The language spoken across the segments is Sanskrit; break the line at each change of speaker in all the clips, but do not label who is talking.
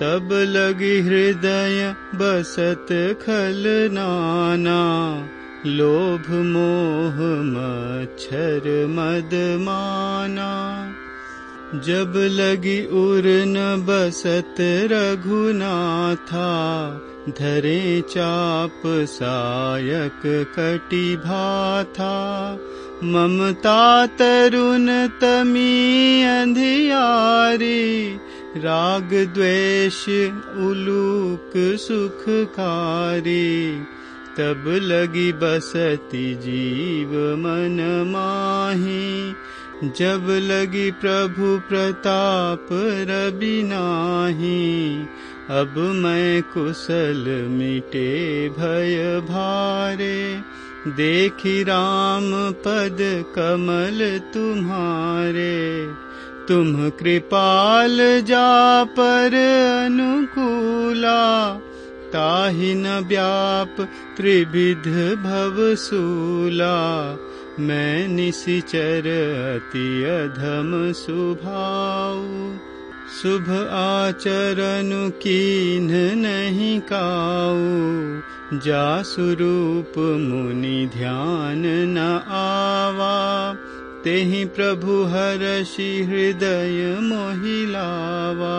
तब लगी हृदय बसत खल नाना। लोभ मोह मच्छर मद माना। जब लगी उर न बसत रघुनाथा धरे चाप सायक कटि भाथा। ममता तरुण तमी अंधियारी राग द्वेष उलूक सुखकारी तब लगी बसती जीव मन माही। जब लगी प्रभु प्रताप रवि नाही अब मैं कुशल मिटे भय भारे। देखी राम पद कमल तुम्हारे तुम कृपाल जा पर अनुकूला ताहि न व्याप त्रिविध भवसूला मैं निशिचर अति अधम सुभाऊ। शुभ आचरण कीन नहीं काऊ। जा स्वरूप मुनि ध्यान न आवा तेहि प्रभु हरषि हृदय मोहिलावा।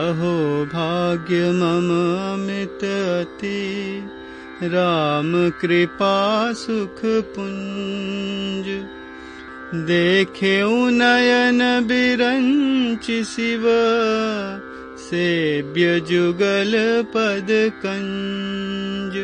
अहो भाग्य मम अमित अति राम कृपा सुख पुञ्ज देखे नयन बिरञ्च शिव सेव्य जुगल पद कञ्ज